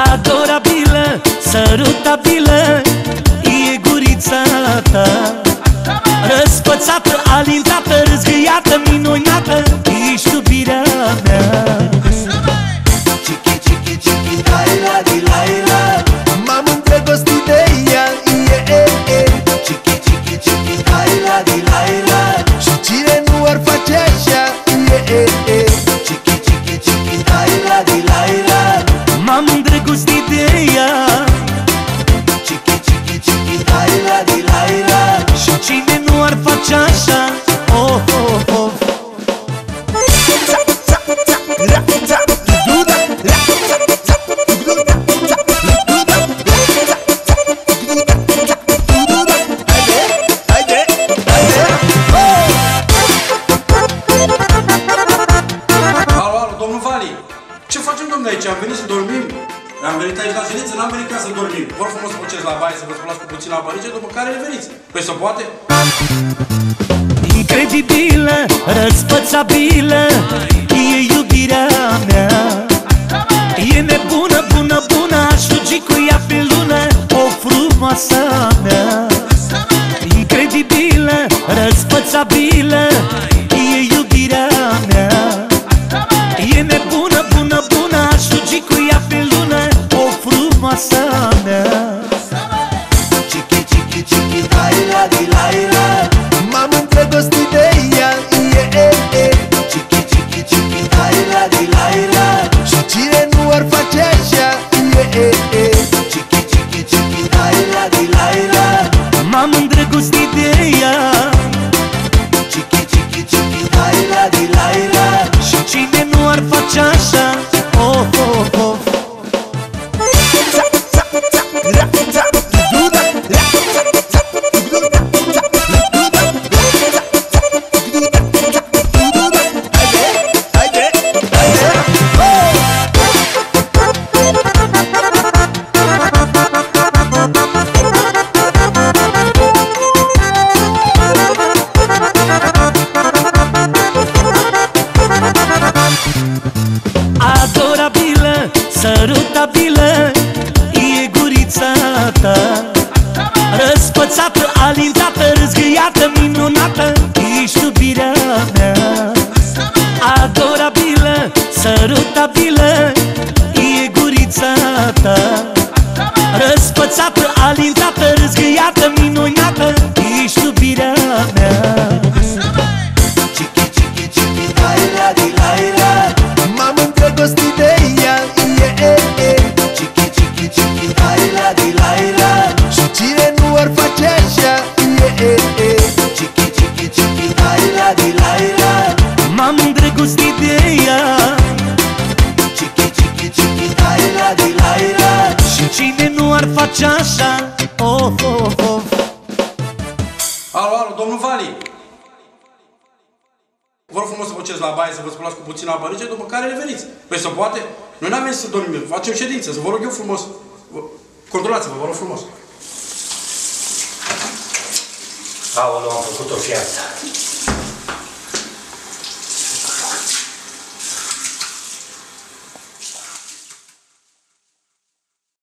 zapatos. Face așa Oh, oh, oh Alo, alo, domnul Vali, ce facem, domnule, aici? Am venit să dormim? Am venit aici la ședință, n-am venit ca să dormim. Vă rog frumos să vă la baie, să vă spălați cu puțin la bărice, după care reveniți. Păi se poate? Incredibilă, răspățabilă laila, di laila Și cine nu ar face așa, e, e, e. Chiqui, chiqui, chiqui, laila, di laila M-am îndrăgostit de ea. Chiqui, chiqui, chiqui, laila, di laila Și cine nu ar face așa sărutabilă E gurița ta. Răspățată, alintată, râzgâiată, minunată cine nu ar face așa Oh, oh, oh Alo, alo, domnul Vali. Vă rog frumos să vă ceți la baie, să vă spălați cu puțin la bărice, după care reveniți. Păi se poate? Noi n-am venit să dormim, facem ședință, să vă rog eu frumos. Vă- Controlați-vă, vă rog frumos. Aoleu, am făcut-o și asta.